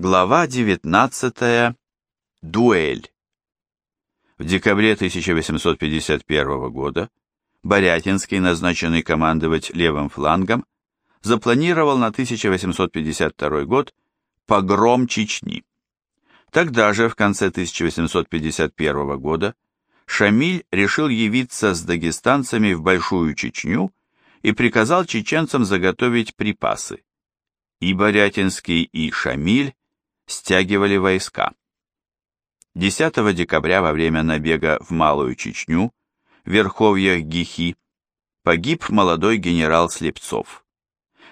Глава 19. Дуэль. В декабре 1851 года Борятинский, назначенный командовать левым флангом, запланировал на 1852 год погром Чечни. Тогда же, в конце 1851 года, Шамиль решил явиться с дагестанцами в Большую Чечню и приказал чеченцам заготовить припасы. И Борятинский, и Шамиль стягивали войска. 10 декабря во время набега в Малую Чечню, в верховьях Гихи, погиб молодой генерал Слепцов.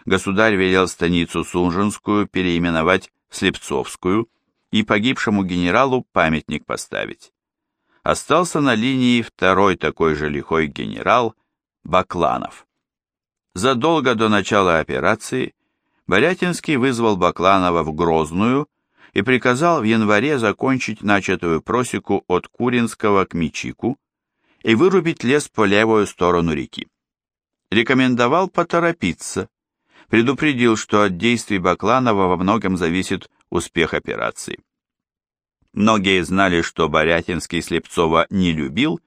Государь велел станицу Сунжинскую переименовать в Слепцовскую и погибшему генералу памятник поставить. Остался на линии второй такой же лихой генерал Бакланов. Задолго до начала операции Борятинский вызвал Бакланова в Грозную и приказал в январе закончить начатую просеку от Куринского к Мичику и вырубить лес по левую сторону реки. Рекомендовал поторопиться, предупредил, что от действий Бакланова во многом зависит успех операции. Многие знали, что Борятинский Слепцова не любил,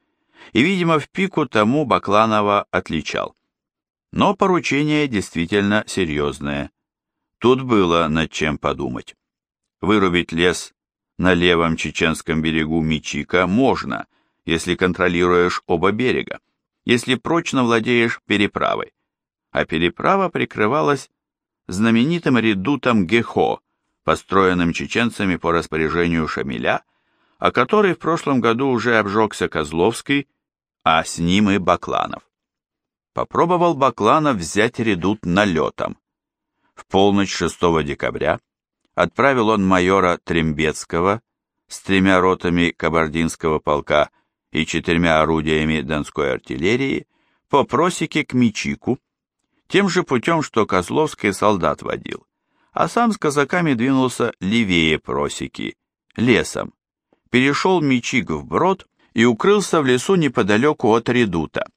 и, видимо, в пику тому Бакланова отличал. Но поручение действительно серьезное. Тут было над чем подумать. Вырубить лес на левом чеченском берегу Мичика можно, если контролируешь оба берега, если прочно владеешь переправой. А переправа прикрывалась знаменитым редутом Гехо, построенным чеченцами по распоряжению Шамиля, о который в прошлом году уже обжегся Козловский, а с ним и Бакланов. Попробовал Бакланов взять редут налетом. В полночь 6 декабря отправил он майора Трембецкого с тремя ротами кабардинского полка и четырьмя орудиями донской артиллерии по просеке к Мичику, тем же путем, что Козловский солдат водил, а сам с казаками двинулся левее просеки, лесом, перешел Мичик вброд и укрылся в лесу неподалеку от редута.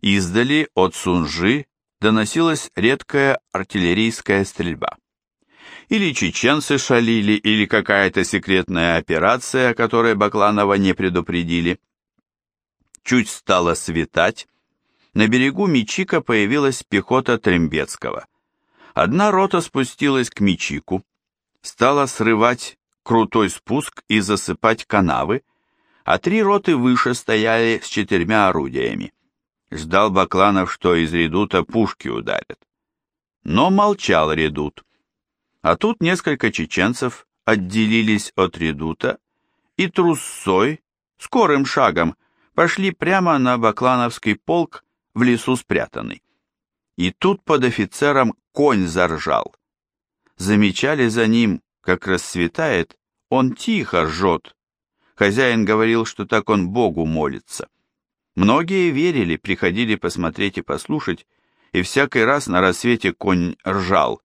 Издали от Сунжи доносилась редкая артиллерийская стрельба. Или чеченцы шалили, или какая-то секретная операция, о которой Бакланова не предупредили. Чуть стало светать, на берегу Мичика появилась пехота Трембецкого. Одна рота спустилась к Мичику, стала срывать крутой спуск и засыпать канавы, а три роты выше стояли с четырьмя орудиями. Ждал Бакланов, что из редута пушки ударят. Но молчал редут. А тут несколько чеченцев отделились от редута и трусцой, скорым шагом, пошли прямо на Баклановский полк в лесу спрятанный. И тут под офицером конь заржал. Замечали за ним, как расцветает, он тихо ржет. Хозяин говорил, что так он Богу молится. Многие верили, приходили посмотреть и послушать, и всякий раз на рассвете конь ржал,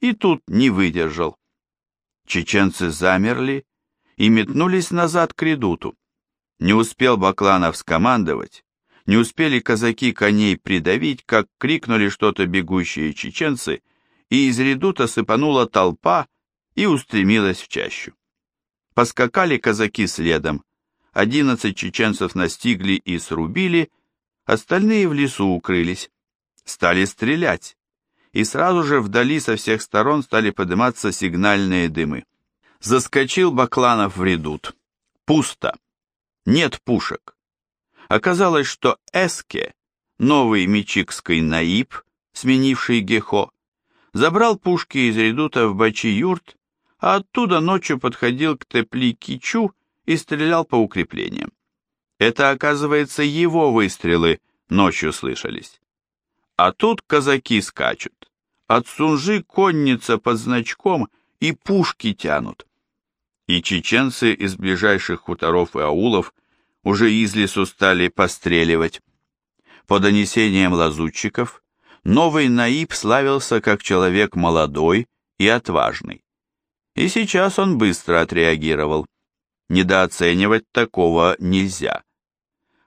и тут не выдержал. Чеченцы замерли и метнулись назад к редуту. Не успел Бакланов скомандовать, не успели казаки коней придавить, как крикнули что-то бегущие чеченцы, и из редута сыпанула толпа и устремилась в чащу. Поскакали казаки следом, одиннадцать чеченцев настигли и срубили, остальные в лесу укрылись. Стали стрелять и сразу же вдали со всех сторон стали подниматься сигнальные дымы. Заскочил Бакланов в редут. Пусто. Нет пушек. Оказалось, что Эске, новый мичикский наиб, сменивший Гехо, забрал пушки из редута в Бачи-юрт, а оттуда ночью подходил к Тепли-Кичу и стрелял по укреплениям. Это, оказывается, его выстрелы ночью слышались. А тут казаки скачут. От Сунжи конница под значком и пушки тянут. И чеченцы из ближайших хуторов и аулов уже из лесу стали постреливать. По донесениям лазутчиков, новый Наиб славился как человек молодой и отважный. И сейчас он быстро отреагировал. Недооценивать такого нельзя.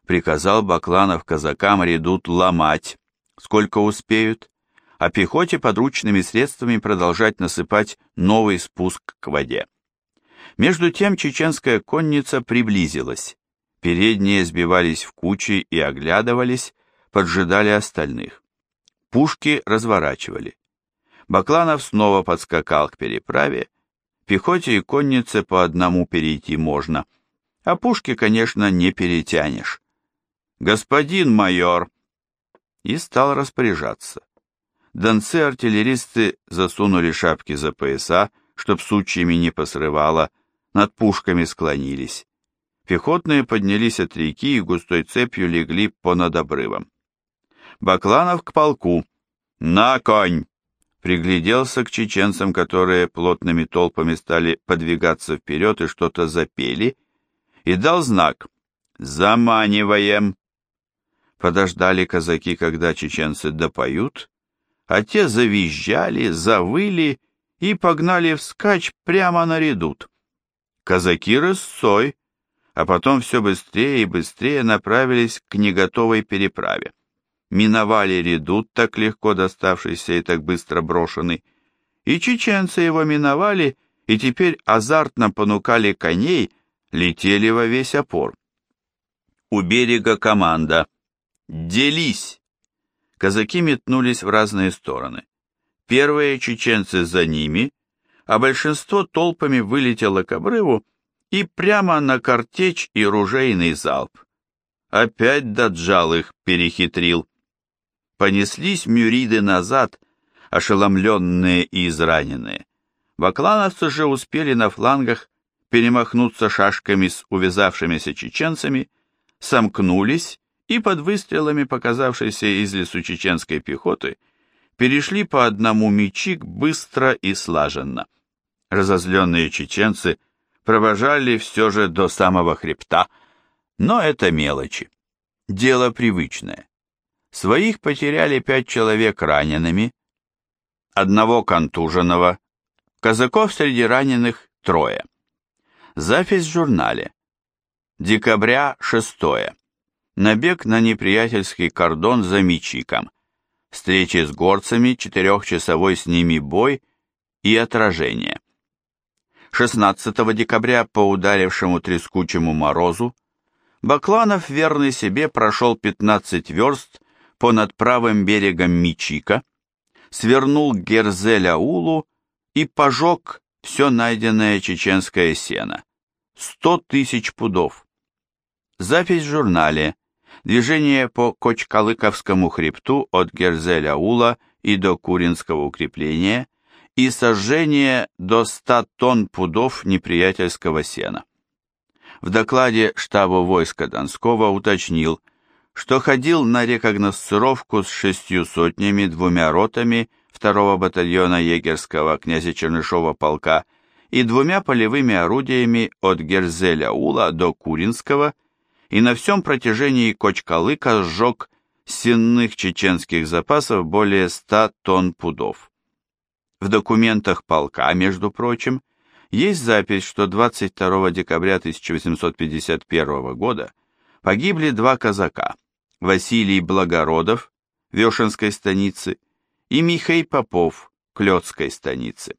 Приказал Бакланов казакам редут ломать, сколько успеют, а пехоте подручными средствами продолжать насыпать новый спуск к воде. Между тем чеченская конница приблизилась. Передние сбивались в кучи и оглядывались, поджидали остальных. Пушки разворачивали. Бакланов снова подскакал к переправе. Пехоте и коннице по одному перейти можно, а пушки, конечно, не перетянешь. «Господин майор!» И стал распоряжаться. Донцы-артиллеристы засунули шапки за пояса, чтоб сучьями не посрывало, над пушками склонились. Пехотные поднялись от реки и густой цепью легли понад обрывом. Бакланов к полку. «На конь!» Пригляделся к чеченцам, которые плотными толпами стали подвигаться вперед и что-то запели, и дал знак «Заманиваем!» Подождали казаки, когда чеченцы допоют, а те завизжали, завыли и погнали вскачь прямо на редут. Казаки рысцой, а потом все быстрее и быстрее направились к неготовой переправе. Миновали редут, так легко доставшийся и так быстро брошенный, и чеченцы его миновали, и теперь азартно понукали коней, летели во весь опор. У берега команда «Делись!» казаки метнулись в разные стороны. Первые чеченцы за ними, а большинство толпами вылетело к обрыву и прямо на картечь и ружейный залп. Опять Даджал их перехитрил. Понеслись мюриды назад, ошеломленные и израненные. Баклановцы же успели на флангах перемахнуться шашками с увязавшимися чеченцами, сомкнулись и под выстрелами показавшейся из лесу чеченской пехоты перешли по одному мечик быстро и слаженно. Разозленные чеченцы провожали все же до самого хребта, но это мелочи. Дело привычное. Своих потеряли пять человек ранеными, одного контуженного, казаков среди раненых трое. Запись в журнале. Декабря 6 набег на неприятельский кордон за Мичиком, встречи с горцами, четырехчасовой с ними бой и отражение. 16 декабря по ударившему трескучему морозу Бакланов, верный себе, прошел 15 верст понад правым берегом Мичика, свернул к Герзеляулу и пожег все найденное чеченское сено. 100 тысяч пудов. Запись в журнале Движение по Кочкалыковскому хребту от Герзеля-Ула и до Куринского укрепления и сожжение до 100 тонн пудов неприятельского сена. В докладе штаба войска Донского уточнил, что ходил на рекогносцировку с шестью сотнями, двумя ротами второго батальона егерского князя Чернышова полка и двумя полевыми орудиями от Герзеля-Ула до Куринского и на всем протяжении Кочкалыка сжег сенных чеченских запасов более 100 тонн пудов. В документах полка, между прочим, есть запись, что 22 декабря 1851 года погибли два казака, Василий Благородов, Вешенской станицы, и Михей Попов, Клёцкой станицы.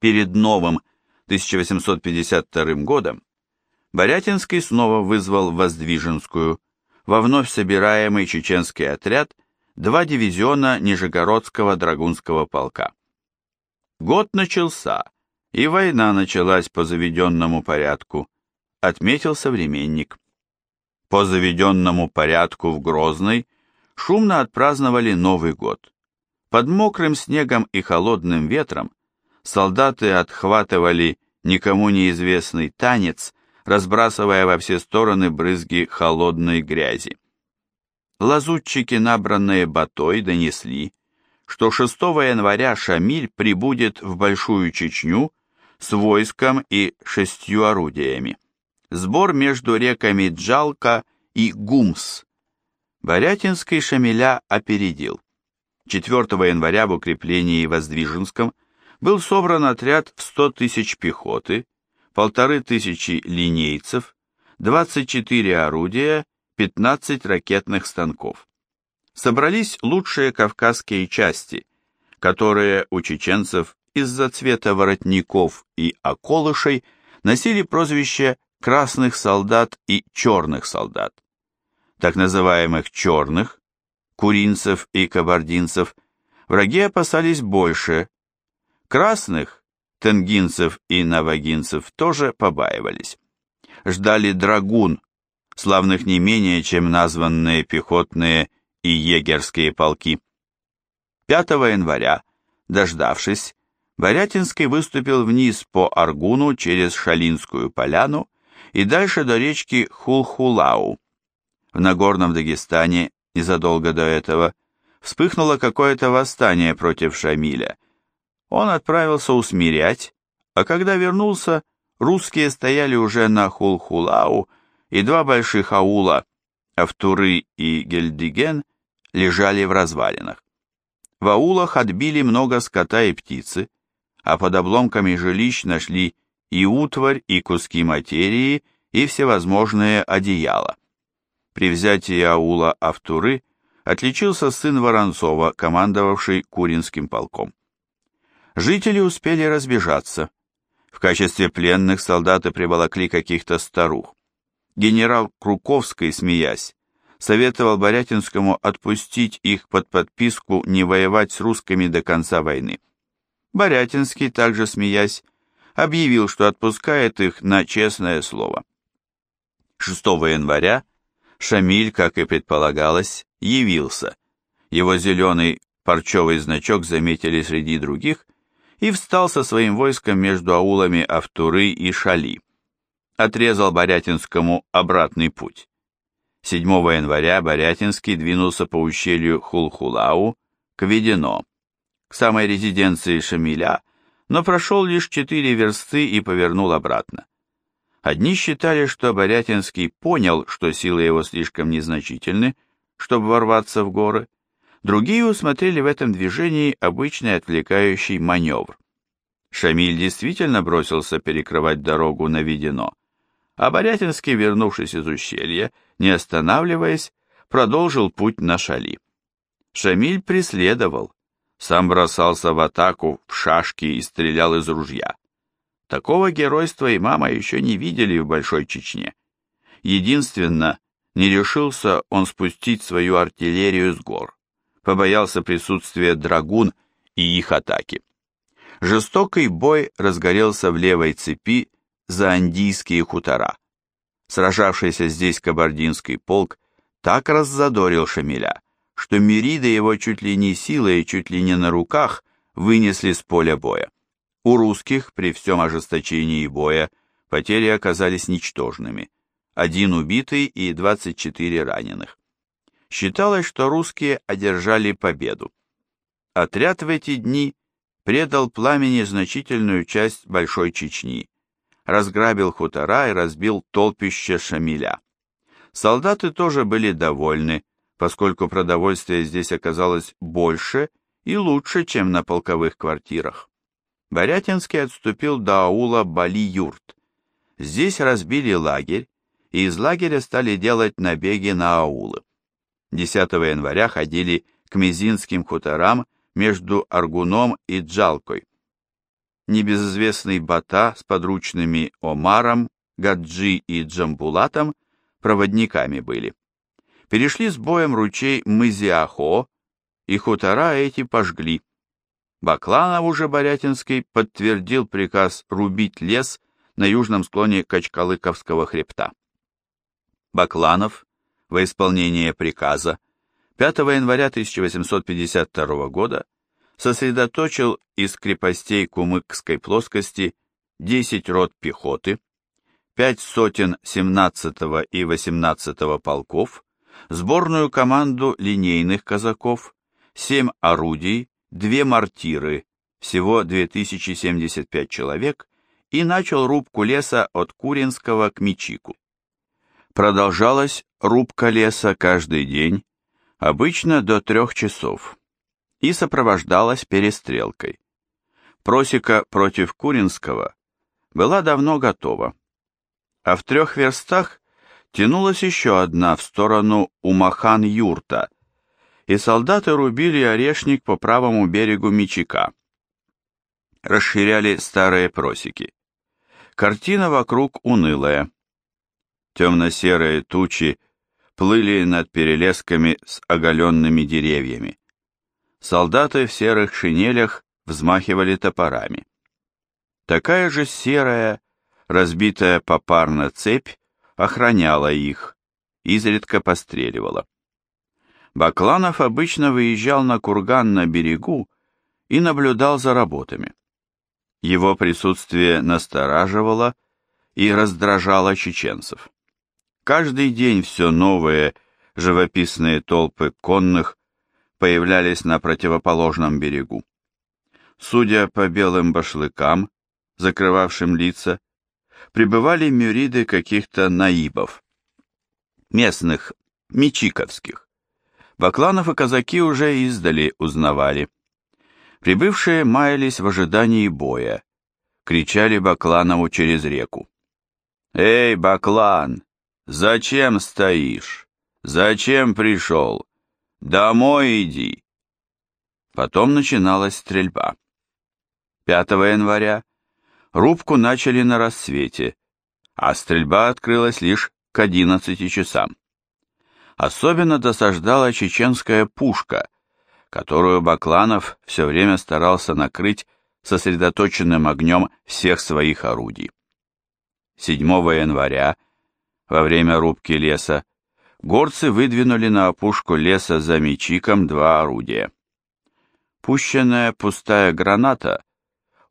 Перед новым 1852 годом Борятинский снова вызвал Воздвиженскую, во вновь собираемый чеченский отряд, два дивизиона Нижегородского драгунского полка. Год начался, и война началась по заведенному порядку, отметил современник. По заведенному порядку в Грозной шумно отпраздновали Новый год. Под мокрым снегом и холодным ветром солдаты отхватывали никому неизвестный танец разбрасывая во все стороны брызги холодной грязи. Лазутчики, набранные батой, донесли, что 6 января Шамиль прибудет в Большую Чечню с войском и шестью орудиями. Сбор между реками Джалка и Гумс. Борятинский Шамиля опередил. 4 января в укреплении Воздвиженском был собран отряд в 100 тысяч пехоты, полторы тысячи линейцев, 24 орудия, 15 ракетных станков. собрались лучшие кавказские части, которые у чеченцев из-за цвета воротников и околышей носили прозвище красных солдат и черных солдат. Так называемых черных, куринцев и кабардинцев, враги опасались больше. Красных, тенгинцев и навагинцев тоже побаивались. Ждали драгун, славных не менее, чем названные пехотные и егерские полки. 5 января, дождавшись, Борятинский выступил вниз по Аргуну через Шалинскую поляну и дальше до речки Хулхулау. В Нагорном Дагестане, незадолго до этого, вспыхнуло какое-то восстание против Шамиля. Он отправился усмирять, а когда вернулся, русские стояли уже на Хулхулау, и два больших аула, Автуры и Гельдиген, лежали в развалинах. В аулах отбили много скота и птицы, а под обломками жилищ нашли и утварь, и куски материи, и всевозможные одеяла. При взятии аула Автуры отличился сын Воронцова, командовавший Куринским полком. Жители успели разбежаться. В качестве пленных солдаты приволокли каких-то старух. Генерал Круковский, смеясь, советовал Борятинскому отпустить их под подписку не воевать с русскими до конца войны. Борятинский, также смеясь, объявил, что отпускает их на честное слово. 6 января Шамиль, как и предполагалось, явился. Его зеленый парчевый значок заметили среди других и встал со своим войском между аулами Автуры и Шали. Отрезал Борятинскому обратный путь. 7 января Борятинский двинулся по ущелью Хулхулау к Ведено, к самой резиденции Шамиля, но прошел лишь четыре версты и повернул обратно. Одни считали, что Борятинский понял, что силы его слишком незначительны, чтобы ворваться в горы, другие усмотрели в этом движении обычный отвлекающий маневр. Шамиль действительно бросился перекрывать дорогу на Ведено, а Борятинский, вернувшись из ущелья, не останавливаясь, продолжил путь на Шали. Шамиль преследовал, сам бросался в атаку, в шашки и стрелял из ружья. Такого геройства и мама еще не видели в Большой Чечне. Единственно, не решился он спустить свою артиллерию с гор, побоялся присутствия драгун и их атаки. Жестокий бой разгорелся в левой цепи за андийские хутора. Сражавшийся здесь кабардинский полк так раззадорил Шамиля, что Мирида его чуть ли не силой и чуть ли не на руках вынесли с поля боя. У русских при всем ожесточении боя потери оказались ничтожными. Один убитый и 24 раненых. Считалось, что русские одержали победу. Отряд в эти дни предал пламени значительную часть Большой Чечни, разграбил хутора и разбил толпище Шамиля. Солдаты тоже были довольны, поскольку продовольствия здесь оказалось больше и лучше, чем на полковых квартирах. Борятинский отступил до аула Бали-Юрт. Здесь разбили лагерь, и из лагеря стали делать набеги на аулы. 10 января ходили к Мизинским хуторам между Аргуном и Джалкой. Небезызвестный Бата с подручными Омаром, Гаджи и Джамбулатом проводниками были. Перешли с боем ручей Мызиахо, и хутора эти пожгли. Бакланов уже Борятинский подтвердил приказ рубить лес на южном склоне Качкалыковского хребта. Бакланов, во исполнение приказа, 5 января 1852 года сосредоточил из крепостей Кумыкской плоскости 10 рот пехоты, 5 сотен 17 и 18 полков, сборную команду линейных казаков, 7 орудий, две мортиры, всего 2075 человек, и начал рубку леса от Куринского к Мичику. Продолжалась рубка леса каждый день, обычно до трех часов, и сопровождалась перестрелкой. Просека против Куринского была давно готова, а в трех верстах тянулась еще одна в сторону Умахан-Юрта, и солдаты рубили орешник по правому берегу Мичика. Расширяли старые просеки. Картина вокруг унылая. Темно-серые тучи плыли над перелесками с оголенными деревьями. Солдаты в серых шинелях взмахивали топорами. Такая же серая, разбитая попарно цепь охраняла их, изредка постреливала. Бакланов обычно выезжал на курган на берегу и наблюдал за работами. Его присутствие настораживало и раздражало чеченцев. Каждый день все новые живописные толпы конных появлялись на противоположном берегу. Судя по белым башлыкам, закрывавшим лица, прибывали мюриды каких-то наибов, местных, мичиковских. Бакланов и казаки уже издали узнавали. Прибывшие маялись в ожидании боя, кричали Бакланову через реку. «Эй, Баклан, зачем стоишь? Зачем пришел? Домой иди!» Потом начиналась стрельба. 5 января рубку начали на рассвете, а стрельба открылась лишь к 11 часам. Особенно досаждала чеченская пушка, которую Бакланов все время старался накрыть сосредоточенным огнем всех своих орудий. 7 января, во время рубки леса, горцы выдвинули на опушку леса за Мечиком два орудия. Пущенная пустая граната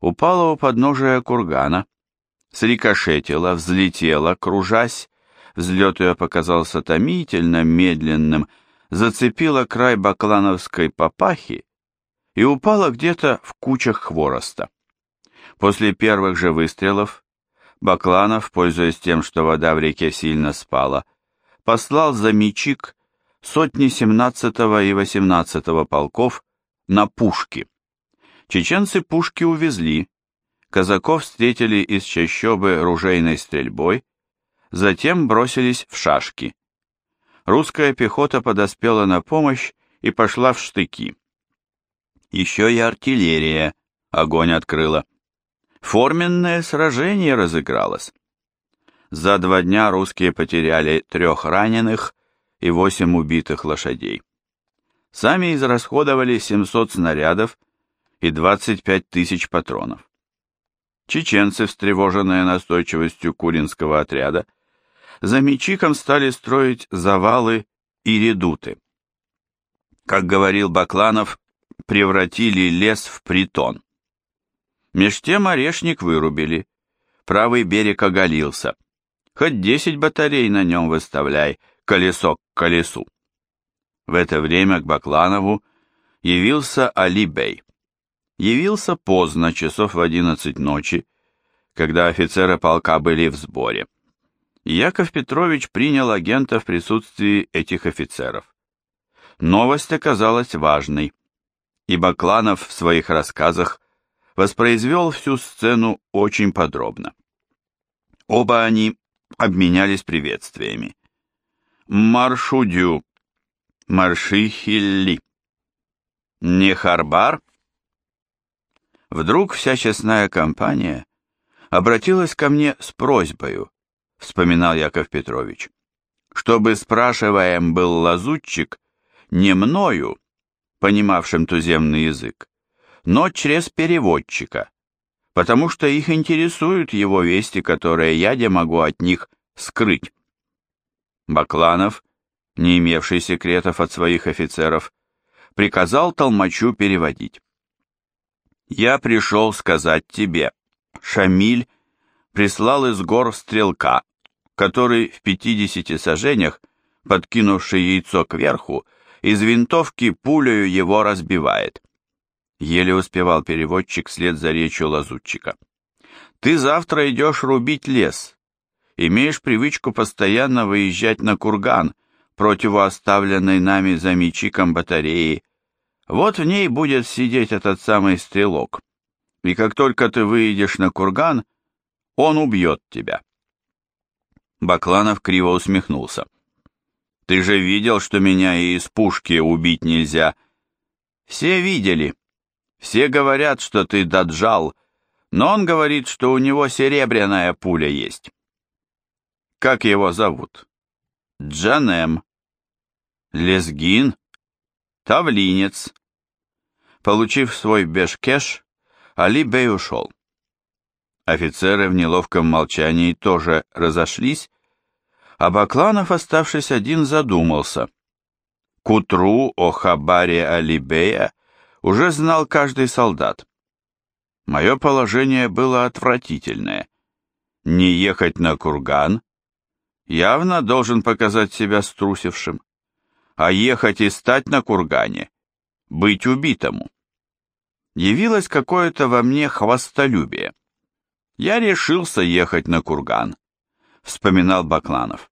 упала у подножия кургана, срикошетила, взлетела, кружась, взлет ее показался томительно медленным, зацепила край баклановской папахи и упала где-то в кучах хвороста. После первых же выстрелов Бакланов, пользуясь тем, что вода в реке сильно спала, послал за мечик сотни 17 и 18 полков на пушки. Чеченцы пушки увезли, казаков встретили из чащобы ружейной стрельбой, затем бросились в шашки. Русская пехота подоспела на помощь и пошла в штыки. Еще и артиллерия огонь открыла. Форменное сражение разыгралось. За два дня русские потеряли трех раненых и восемь убитых лошадей. Сами израсходовали 700 снарядов и 25 тысяч патронов. Чеченцы, встревоженные настойчивостью куринского отряда, за Мечиком стали строить завалы и редуты. Как говорил Бакланов, превратили лес в притон. Меж тем орешник вырубили, правый берег оголился. Хоть десять батарей на нем выставляй, колесо к колесу. В это время к Бакланову явился Али Бей явился поздно, часов в одиннадцать ночи, когда офицеры полка были в сборе. Яков Петрович принял агента в присутствии этих офицеров. Новость оказалась важной, и Бакланов в своих рассказах воспроизвел всю сцену очень подробно. Оба они обменялись приветствиями. «Маршудю», «Маршихилли», «Не Харбар», Вдруг вся честная компания обратилась ко мне с просьбою, вспоминал Яков Петрович, чтобы спрашиваем был лазутчик не мною, понимавшим туземный язык, но через переводчика, потому что их интересуют его вести, которые я не могу от них скрыть. Бакланов, не имевший секретов от своих офицеров, приказал толмачу переводить. Я пришел сказать тебе, Шамиль прислал из гор стрелка, который в пятидесяти сажениях, подкинувший яйцо кверху, из винтовки пулею его разбивает. Еле успевал переводчик вслед за речью лазутчика. Ты завтра идешь рубить лес. Имеешь привычку постоянно выезжать на курган, противооставленной нами за мечиком батареи, вот в ней будет сидеть этот самый стрелок, и как только ты выйдешь на курган, он убьет тебя. Бакланов криво усмехнулся. Ты же видел, что меня и из пушки убить нельзя. Все видели. Все говорят, что ты даджал, но он говорит, что у него серебряная пуля есть. Как его зовут? Джанем. Лезгин. Тавлинец. Получив свой бешкеш, Али Бей ушел. Офицеры в неловком молчании тоже разошлись, а Бакланов, оставшись один, задумался. К утру о хабаре Алибея уже знал каждый солдат. Мое положение было отвратительное. Не ехать на курган явно должен показать себя струсившим, а ехать и стать на кургане, быть убитому. Явилось какое-то во мне хвастолюбие. Я решился ехать на курган вспоминал Бакланов.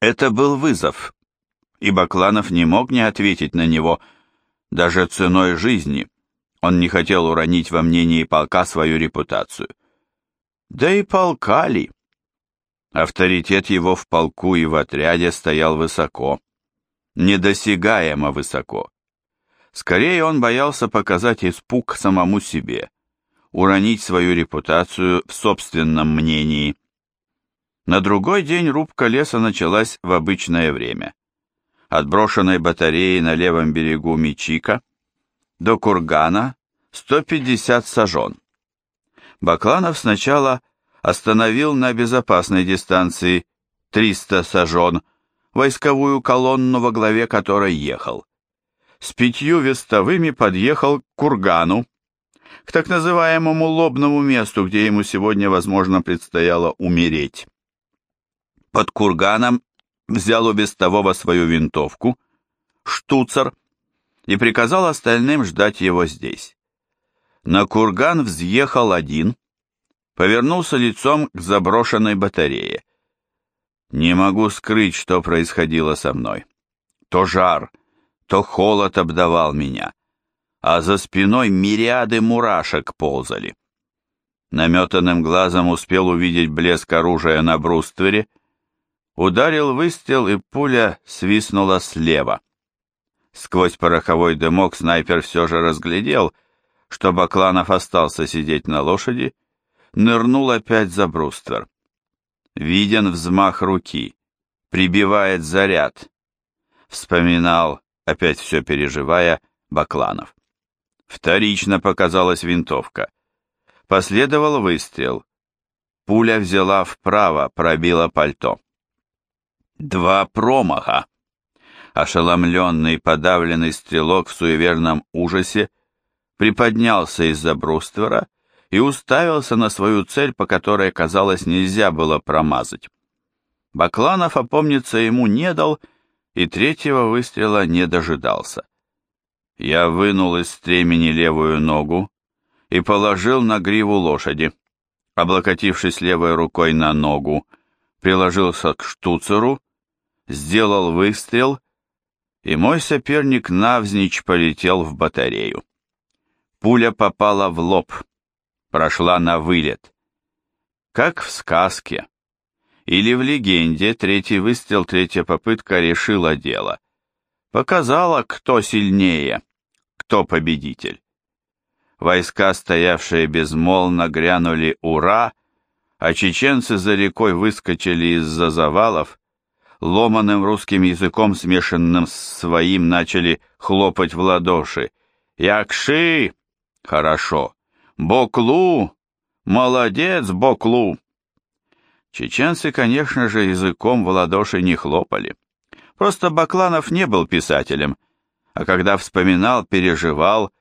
Это был вызов, и Бакланов не мог не ответить на него, даже ценой жизни. Он не хотел уронить во мнении полка свою репутацию. Да и полка ли? Авторитет его в полку и в отряде стоял высоко, недосягаемо высоко. Скорее он боялся показать испуг самому себе, уронить свою репутацию в собственном мнении – на другой день рубка леса началась в обычное время. От брошенной батареи на левом берегу Мичика до кургана 150 сажен. Бакланов сначала остановил на безопасной дистанции 300 сажен войсковую колонну, во главе которой ехал. С пятью вестовыми подъехал к кургану, к так называемому лобному месту, где ему сегодня, возможно, предстояло умереть под курганом взял у Бестового свою винтовку, штуцер, и приказал остальным ждать его здесь. На курган взъехал один, повернулся лицом к заброшенной батарее. Не могу скрыть, что происходило со мной. То жар, то холод обдавал меня, а за спиной мириады мурашек ползали. Наметанным глазом успел увидеть блеск оружия на бруствере, Ударил выстрел, и пуля свистнула слева. Сквозь пороховой дымок снайпер все же разглядел, что Бакланов остался сидеть на лошади, нырнул опять за бруствер. Виден взмах руки, прибивает заряд. Вспоминал, опять все переживая, Бакланов. Вторично показалась винтовка. Последовал выстрел. Пуля взяла вправо, пробила пальто. Два промаха. Ошеломленный, подавленный стрелок в суеверном ужасе приподнялся из-за бруствера и уставился на свою цель, по которой, казалось, нельзя было промазать. Бакланов опомниться ему не дал и третьего выстрела не дожидался. Я вынул из стремени левую ногу и положил на гриву лошади. Облокотившись левой рукой на ногу, приложился к штуцеру сделал выстрел, и мой соперник навзничь полетел в батарею. Пуля попала в лоб, прошла на вылет. Как в сказке. Или в легенде третий выстрел, третья попытка решила дело. Показала, кто сильнее, кто победитель. Войска, стоявшие безмолвно, грянули «Ура!», а чеченцы за рекой выскочили из-за завалов ломаным русским языком, смешанным с своим, начали хлопать в ладоши. «Якши! Хорошо! Боклу! Молодец, Боклу!» Чеченцы, конечно же, языком в ладоши не хлопали. Просто Бакланов не был писателем, а когда вспоминал, переживал,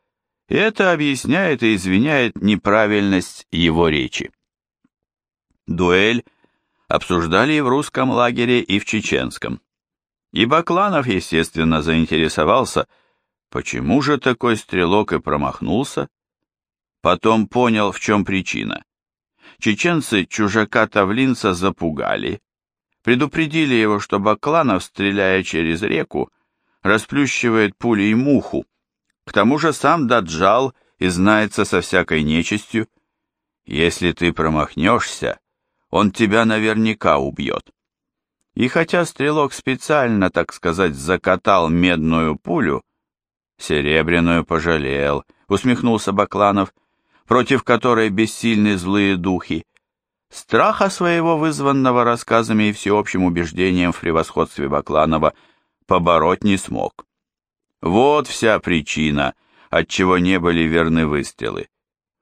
это объясняет и извиняет неправильность его речи. Дуэль обсуждали и в русском лагере, и в чеченском. И Бакланов, естественно, заинтересовался, почему же такой стрелок и промахнулся. Потом понял, в чем причина. Чеченцы чужака-тавлинца запугали, предупредили его, что Бакланов, стреляя через реку, расплющивает пулей муху, к тому же сам Даджал и знается со всякой нечистью. Если ты промахнешься, он тебя наверняка убьет. И хотя стрелок специально, так сказать, закатал медную пулю, серебряную пожалел, усмехнулся Бакланов, против которой бессильны злые духи, страха своего вызванного рассказами и всеобщим убеждением в превосходстве Бакланова побороть не смог. Вот вся причина, отчего не были верны выстрелы.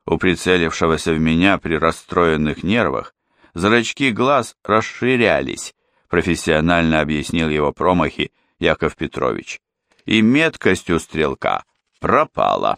У прицелившегося в меня при расстроенных нервах зрачки глаз расширялись, профессионально объяснил его промахи Яков Петрович. И меткость у стрелка пропала.